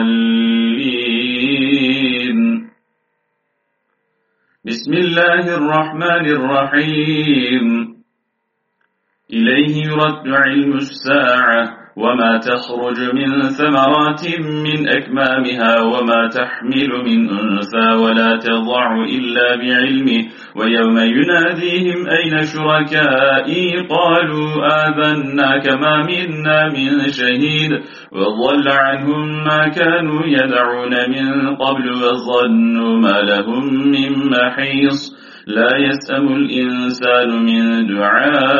الضالين. بسم الله الرحمن الرحيم. إليه يرد علم الساعة. وما تخرج من ثمرات من أكمامها وما تحمل من أنثى ولا تضع إلا بعلمه ويوم يناديهم أين شركائي قالوا آذنا كما منا من شهيد وضل عنهم ما كانوا يدعون من قبل وظنوا ما لهم من محيص لا يسأم الإنسان من دعاء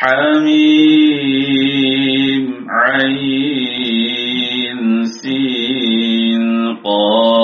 حميم عين سين قاف.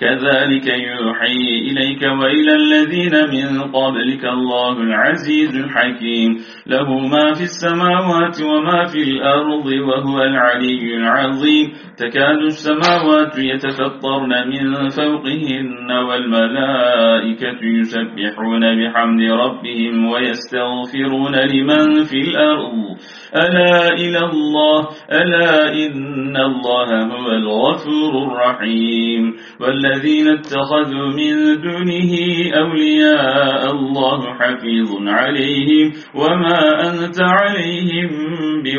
كذلك يوحي إليك وإلى الذين من قبلك الله العزيز الحكيم. له ما في السماوات وما في الأرض وهو العلي العظيم. تكاد السماوات يتفطرن من فوقهن والملائكة يسبحون بحمد ربهم ويستغفرون لمن في الأرض. ألا إلى الله ألا إن الله هو الغفور الرحيم. والذين اتخذوا من دونه أولياء الله حفيظ عليهم وما أنت عليهم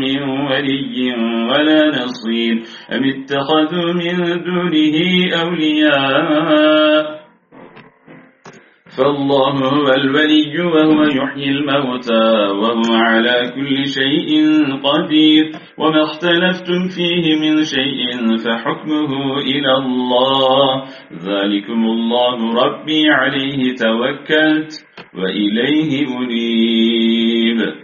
من ولي ولا نصير. أم اتخذوا من دونه أولياء؟ فالله هو الولي وهو يحيي الموتى وهو على كل شيء قدير. وما اختلفتم فيه من شيء فحكمه إلى الله. ذلكم الله ربي عليه توكلت وإليه أنيب.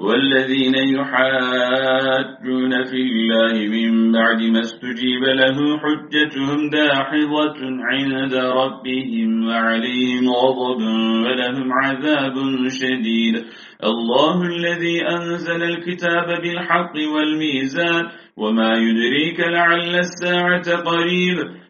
والذين يحاجون في الله من بعد ما استجيب له حجتهم داحظة عند ربهم وعليهم غضب ولهم عذاب شديد. الله الذي أنزل الكتاب بالحق والميزان وما يدريك لعل الساعة قريب.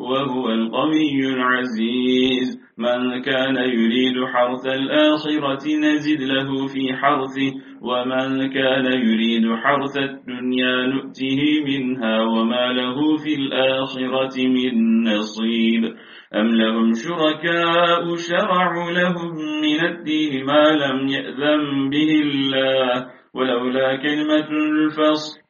وهو القوي العزيز. من كان يريد حرث الآخرة نزد له في حرثه ومن كان يريد حرث الدنيا نؤته منها وما له في الآخرة من نصيب. أم لهم شركاء شرعوا لهم من الدين ما لم يأذن به الله؟ ولولا كلمة الفصل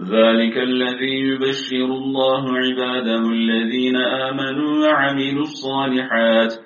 ذلك الذي يبشر الله عباده الذين آمنوا وعملوا الصالحات.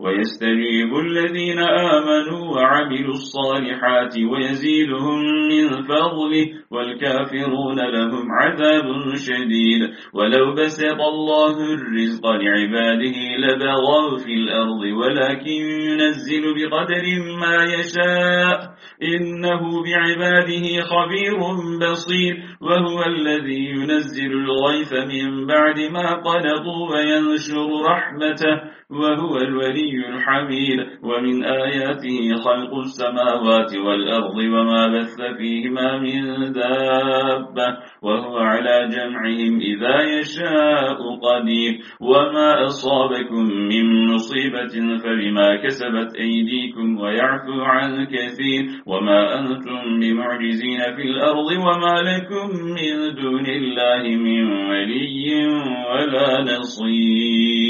ويستجيب الذين آمنوا وعملوا الصالحات ويزيدهم من فضله والكافرون لهم عذاب شديد. ولو بسط الله الرزق لعباده لبغوا في الأرض ولكن ينزل بقدر ما يشاء. إنه بعباده خبير بصير. وهو الذي ينزل الغيث من بعد ما قلقوا وينشر رحمته. وهو الولي الحميد ومن آياته خلق السماوات والأرض وما بث فيهما من دابة وهو على جمعهم إذا يشاء قدير. وما أصابكم من مصيبة فبما كسبت أيديكم ويعفو عن كثير. وما أنتم بمعجزين في الأرض وما لكم من دون الله من ولي ولا نصير.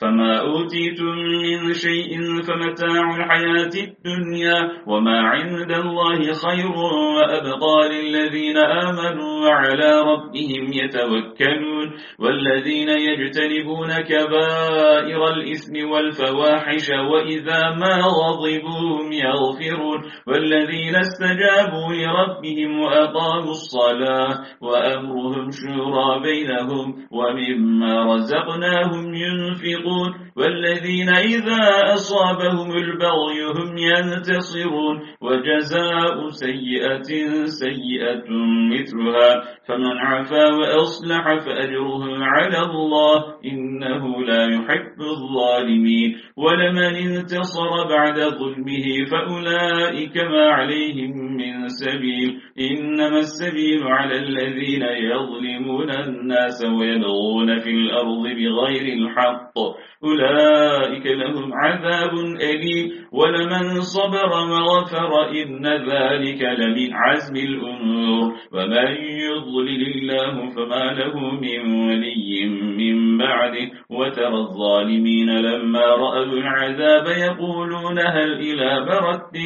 فما أوتيتم من شيء فمتاع الحياة الدنيا وما عند الله خير وأبقى للذين آمنوا وعلى ربهم يتوكلون والذين يجتنبون كبائر الإثم والفواحش وإذا ما غضبوا يغفرون والذين استجابوا لربهم وأقاموا الصلاة وأمرهم شورى بينهم ومما رزقناهم ينفقون ينفقون والذين إذا أصابهم البغي هم ينتصرون. وجزاء سيئة سيئة مثلها فمن عفا وأصلح فأجره على الله إنه لا يحب الظالمين. ولمن انتصر بعد ظلمه فأولئك ما عليهم من سبيل. إنما السبيل على الذين يظلمون الناس ويبغون في الأرض بغير الحق. أولئك لهم عذاب أليم. ولمن صبر وغفر إن ذلك لمن عزم الأمور. ومن يضلل الله فما له من ولي من بعده. وترى الظالمين لما رأوا العذاب يقولون هل إلى برد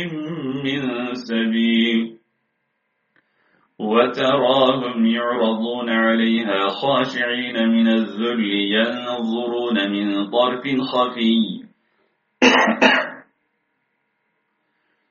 من سبيل. وتراهم يعرضون عليها خاشعين من الذل ينظرون من طرف خفي.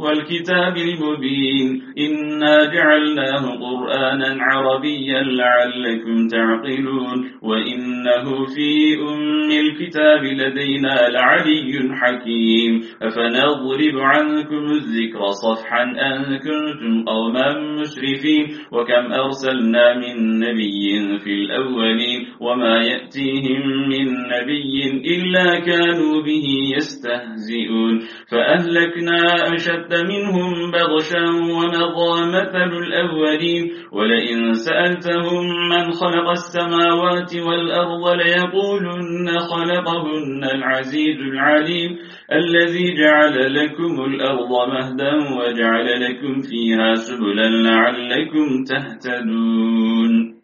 والكتاب المبين إنا جعلناه قرآنا عربيا لعلكم تعقلون وإنه في أم الكتاب لدينا لعلي حكيم أفنضرب عنكم الذكر صفحا أن كنتم قوما مسرفين وكم أرسلنا من نبي في الأولين وما يأتيهم من نبي إلا كانوا به يستهزئون فأهلكنا أشد أشد منهم بغشا ومضى مثل الأولين. ولئن سألتهم من خلق السماوات والأرض ليقولن خلقهن العزيز العليم. الذي جعل لكم الأرض مهدا وجعل لكم فيها سبلا لعلكم تهتدون.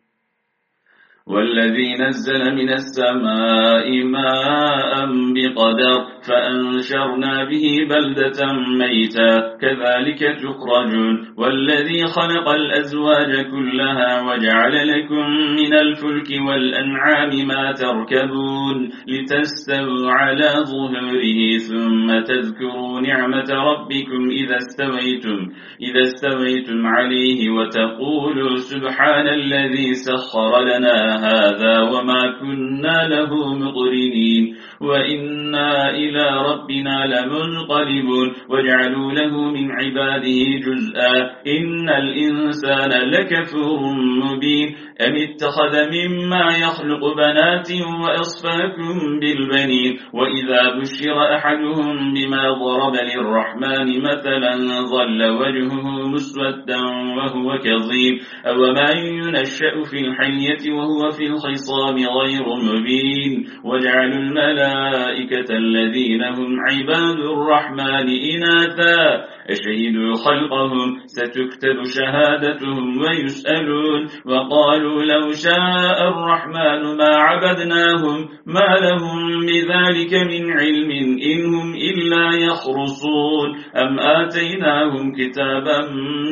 والذي نزل من السماء ماء بقدر فأنشرنا به بلدة ميتا. كذلك تخرجون. والذي خلق الأزواج كلها وجعل لكم من الفلك والأنعام ما تركبون لتستووا على ظهره ثم تذكروا نعمة ربكم إذا استويتم. إذا استويتم عليه وتقولوا سبحان الذي سخر لنا هذا وما كنا له مقرنين وإنا إلى ربنا لمنقلبون واجعلوا له من عباده جزءا إن الإنسان لكفور مبين أم اتخذ مما يخلق بنات وأصفاكم بالبنين وإذا بشر أحدهم بما ضرب للرحمن مثلا ظل وجهه مسودا وهو كظيم أوما ينشأ في الحية وهو في الخصام غير مبين. واجعلوا الملائكة الذين هم عباد الرحمن إناثا. أشهدوا خلقهم ستكتب شهادتهم ويسألون. وقالوا لو شاء الرحمن ما عبدناهم ما لهم بذلك من علم إنهم إلا يخرصون. أم آتيناهم كتابا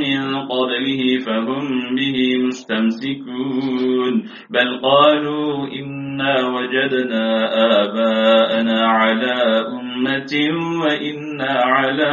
من قبله فهم به مستمسكون. بل قالوا إنا وجدنا آباءنا على أمة وإنا على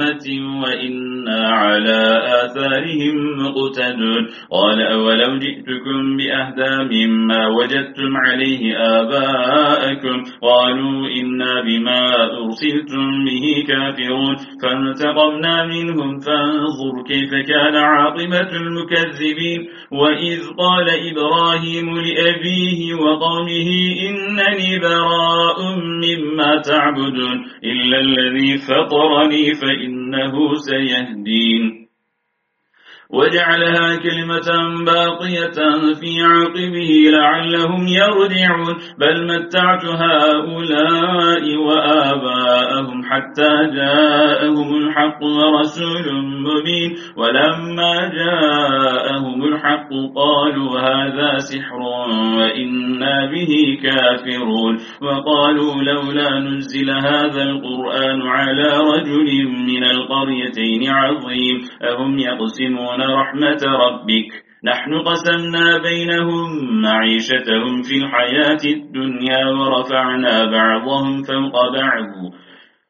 وإنا على آثارهم مقتدون. قال أولو جئتكم بأهدى مما وجدتم عليه آباءكم. قالوا إنا بما أرسلتم به كافرون. فانتقمنا منهم فانظر كيف كان عاقبة المكذبين. وإذ قال إبراهيم لأبيه وقومه إنني براء مما تعبدون. إلا الذي فطرني فإنه سيهدين. وجعلها كلمة باقية في عقبه لعلهم يرجعون. بل متعت هؤلاء وآباءهم حتى جاءهم الحق ورسول مبين. ولما جاءهم الحق قالوا هذا سحر وإنا به كافرون. وقالوا لولا نزل هذا القرآن على رجل من القريتين عظيم. أهم يقسمون رحمة ربك. نحن قسمنا بينهم معيشتهم في الحياة الدنيا ورفعنا بعضهم فوق بعض.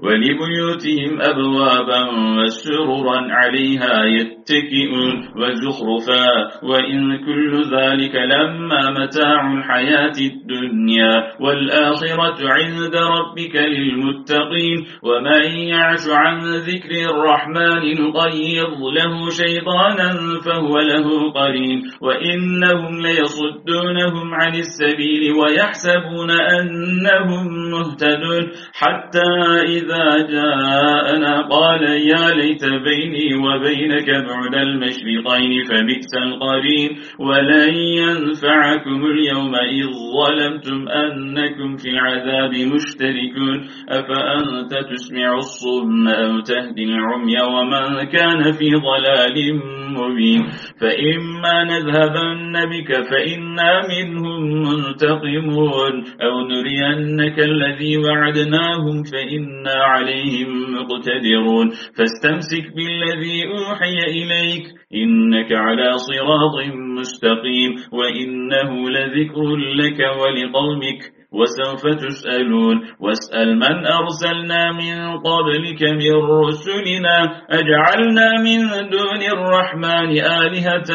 ولبيوتهم أبوابا وسررا عليها يتكئون وزخرفا وإن كل ذلك لما متاع الحياة الدنيا. والآخرة عند ربك للمتقين. ومن يعش عن ذكر الرحمن نقيض له شيطانا فهو له قرين وإنهم ليصدونهم عن السبيل ويحسبون أنهم مهتدون. حتى إذا جاءنا قال يا ليت بيني وبينك بعد المشرقين فبئس القرين. ولن ينفعكم اليوم إذ ظلمتم أنكم في العذاب مشتركون. أفأنت تسمع الصم أو تهدي العمي ومن كان في ضلال مبين. فإما نذهبن بك فإنا منهم منتقمون. أو نرينك الذي وعدناهم فإنا عليهم مقتدرون. فاستمسك بالذي أوحي إليك إنك على صراط مستقيم. وإنه لذكر لك ولقومك. وسوف تسألون. واسأل من أرسلنا من قبلك من رسلنا؟ أجعلنا من دون الرحمن آلهة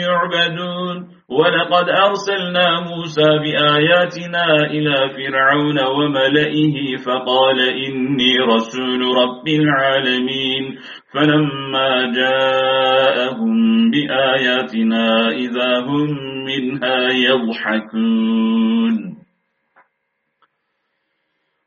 يعبدون. ولقد أرسلنا موسى بآياتنا إلى فرعون وملئه فقال إني رسول رب العالمين. فلما جاءهم بآياتنا إذا هم منها يضحكون.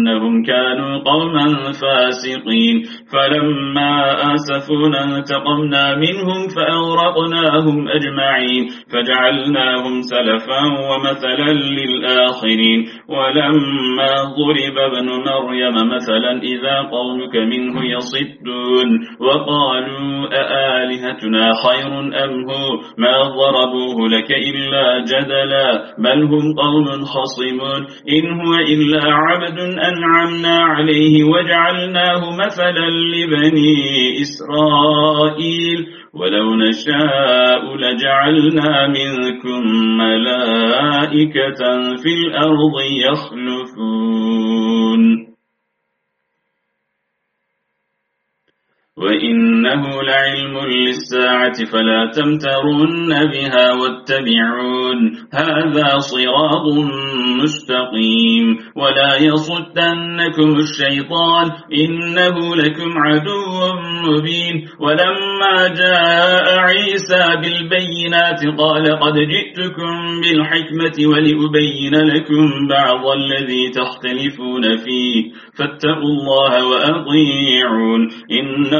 إنهم كانوا قوما فاسقين. فلما آسفونا انتقمنا منهم فأورقناهم أجمعين. فجعلناهم سلفا ومثلا للآخرين. ولما ضرب ابن مريم مثلا إذا قومك منه يصدون. وقالوا أآلهتنا خير أم هو؟ ما ضربوه لك إلا جدلا. بل هم قوم خصمون. إن هو إلا عبد أنعمنا عليه وجعلناه مثلا لبني إسرائيل. ولو نشاء لجعلنا منكم ملائكة في الأرض يخلفون. وإنه لعلم للساعة فلا تمترن بها واتبعون هذا صراط مستقيم ولا يصدنكم الشيطان إنه لكم عدو مبين ولما جاء عيسى بالبينات قال قد جئتكم بالحكمة ولأبين لكم بعض الذي تختلفون فيه فاتقوا الله وأطيعون إن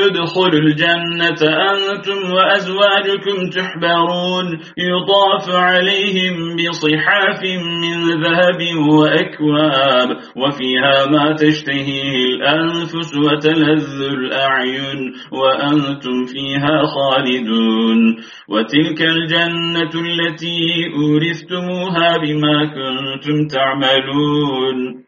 ادخلوا الجنة أنتم وأزواجكم تحبرون. يطاف عليهم بصحاف من ذهب وأكواب وفيها ما تشتهيه الأنفس وتلذ الأعين وأنتم فيها خالدون. وتلك الجنة التي أورثتموها بما كنتم تعملون.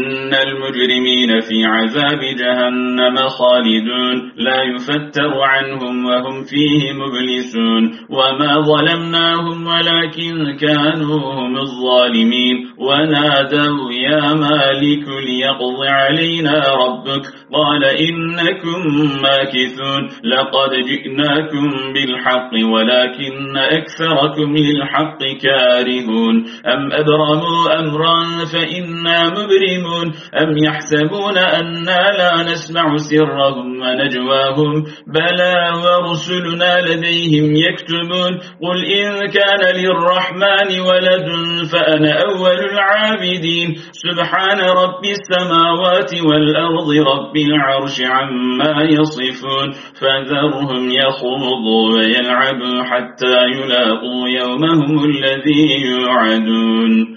إن المجرمين في عذاب جهنم خالدون. لا يفتر عنهم وهم فيه مبلسون. وما ظلمناهم ولكن كانوا هم الظالمين. ونادوا يا مالك ليقض علينا ربك. قال إنكم ماكثون. لقد جئناكم بالحق ولكن أكثركم للحق كارهون. أم أبرموا أمرا فإنا مبرمون. أم يحسبون أنا لا نسمع سرهم ونجواهم بلى ورسلنا لديهم يكتبون قل إن كان للرحمن ولد فأنا أول العابدين سبحان رب السماوات والأرض رب العرش عما يصفون فذرهم يخوضوا ويلعبوا حتى يلاقوا يومهم الذي يوعدون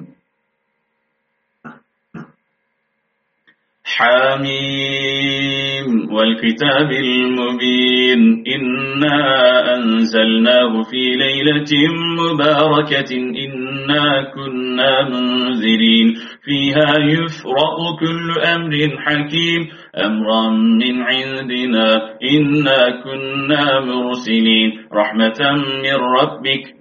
حميم والكتاب المبين إنا أنزلناه في ليلة مباركة إنا كنا منذرين فيها يفرق كل أمر حكيم أمرا من عندنا إنا كنا مرسلين رحمة من ربك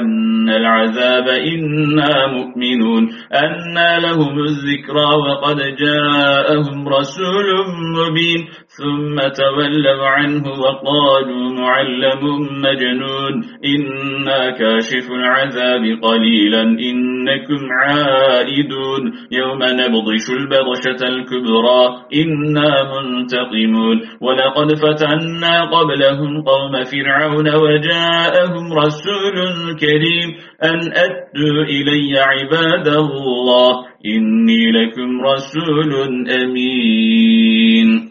عنا العذاب إنا مؤمنون أنا لهم الذكرى وقد جاءهم رسول مبين. ثم تولوا عنه وقالوا معلم مجنون. إنا كاشف العذاب قليلا إنكم عائدون. يوم نبضش البضشة الكبرى إنا منتقمون. ولقد فتنا قبلهم قوم فرعون وجاءهم رسول كريم أن أدوا إلي عباد الله. إني لكم رسول أمين.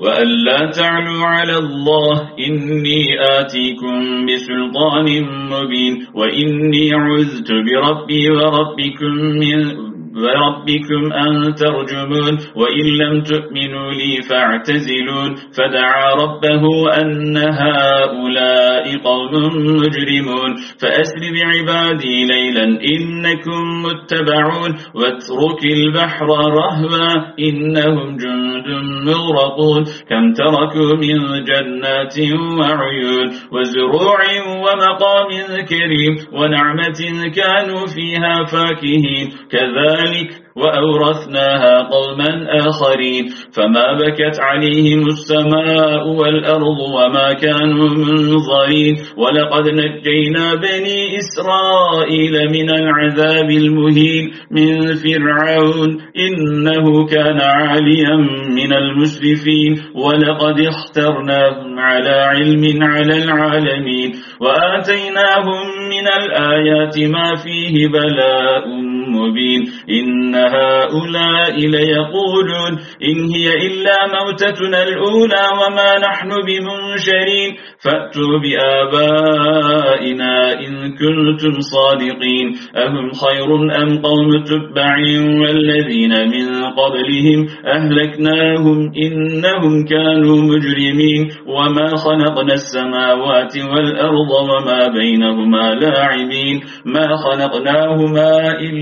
وألا تعلوا على الله إني آتيكم بسلطان مبين وإني عذت بربي وربكم من وربكم أن ترجمون وإن لم تؤمنوا لي فاعتزلون. فدعا ربه أن هؤلاء قوم مجرمون. فأسر بعبادي ليلا إنكم متبعون. واترك البحر رهبا إنهم جند مغرقون. كم تركوا من جنات وعيون وزروع ومقام كريم. ونعمة كانوا فيها فاكهين. كذلك ذلك وأورثناها قوما آخرين فما بكت عليهم السماء والأرض وما كانوا منظرين ولقد نجينا بني إسرائيل من العذاب المهين من فرعون إنه كان عاليا من المسرفين ولقد اخترناهم على علم على العالمين وآتيناهم من الآيات ما فيه بلاء مبين. إن هؤلاء ليقولون إن هي إلا موتتنا الأولى وما نحن بمنشرين. فأتوا بآبائنا إن كنتم صادقين. أهم خير أم قوم تبع والذين من قبلهم أهلكناهم إنهم كانوا مجرمين. وما خلقنا السماوات والأرض وما بينهما لاعبين. ما خلقناهما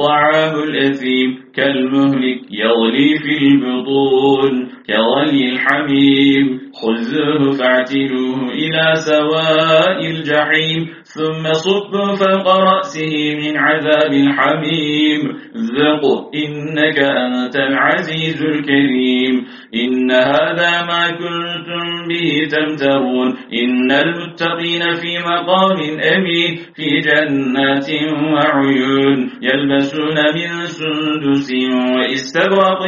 طعام الأثيم كالمهلك يغلي في البطون كغلي الحميم خذوه فاعتلوه إلى سواء الجحيم ثم صب فوق رأسه من عذاب الحميم ذق إنك أنت العزيز الكريم إن هذا ما كنتم به تمترون إن المتقين في مقام أمين في جنات وعيون يلبسون من سندس وإستبرق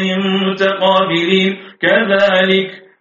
متقابلين كذلك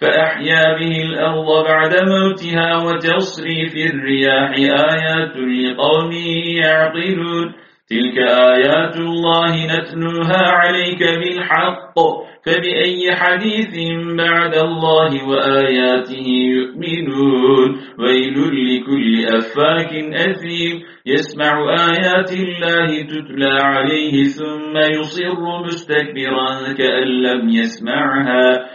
فأحيا به الأرض بعد موتها وتصري في الرياح آيات لقوم يعقلون. تلك آيات الله نتلوها عليك بالحق فبأي حديث بعد الله وآياته يؤمنون. ويل لكل أفاك أثيم يسمع آيات الله تتلى عليه ثم يصر مستكبرا كأن لم يسمعها.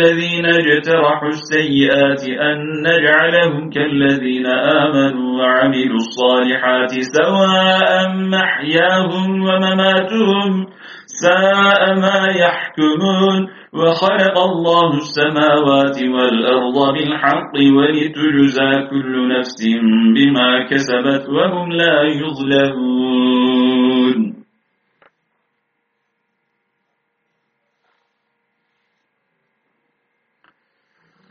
الذين اجترحوا السيئات أن نجعلهم كالذين آمنوا وعملوا الصالحات سواء محياهم ومماتهم ساء ما يحكمون. وخلق الله السماوات والأرض بالحق ولتجزى كل نفس بما كسبت وهم لا يظلمون.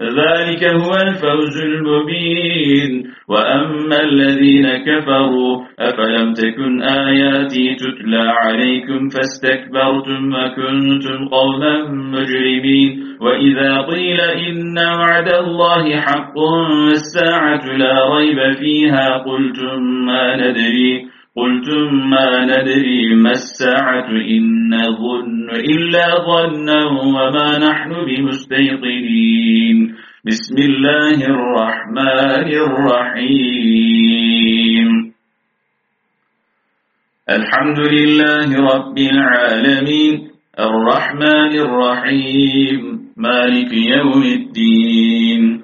ذلك هو الفوز المبين. وأما الذين كفروا أفلم تكن آياتي تتلى عليكم فاستكبرتم وكنتم قوما مجرمين. وإذا قيل إن وعد الله حق والساعة لا ريب فيها قلتم ما ندري. قلتم ما ندري ما الساعة إن نظن إلا ظنا وما نحن بمستيقنين. بسم الله الرحمن الرحيم. الحمد لله رب العالمين. الرحمن الرحيم. مالك يوم الدين.